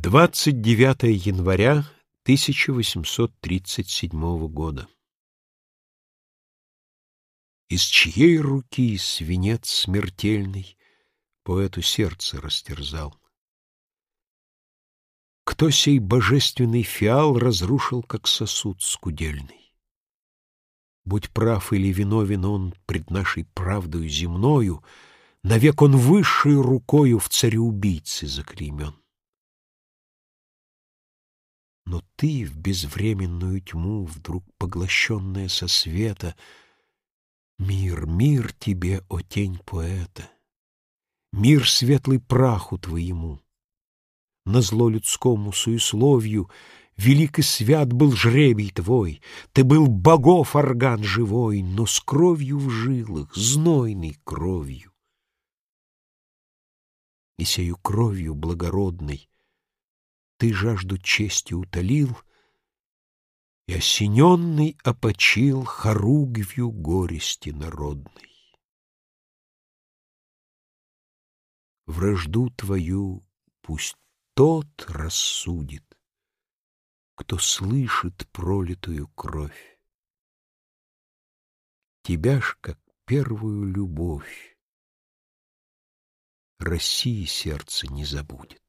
29 января 1837 года. Из чьей руки свинец смертельный поэту сердце растерзал? Кто сей божественный фиал разрушил, как сосуд скудельный? Будь прав или виновен он пред нашей правдою земною, навек он высшей рукою в цареубийце заклеймен. Но ты в безвременную тьму, вдруг поглощенная со света, Мир, мир тебе, о тень поэта, Мир светлый праху твоему. На зло людскому суесловью Велик и свят был жребий твой, Ты был богов орган живой, Но с кровью в жилах, знойной кровью. И сею кровью благородной ты жажду чести утолил И осененный опочил хоругвью горести народной. Вражду твою пусть тот рассудит, Кто слышит пролитую кровь. Тебя ж, как первую любовь, России сердце не забудет.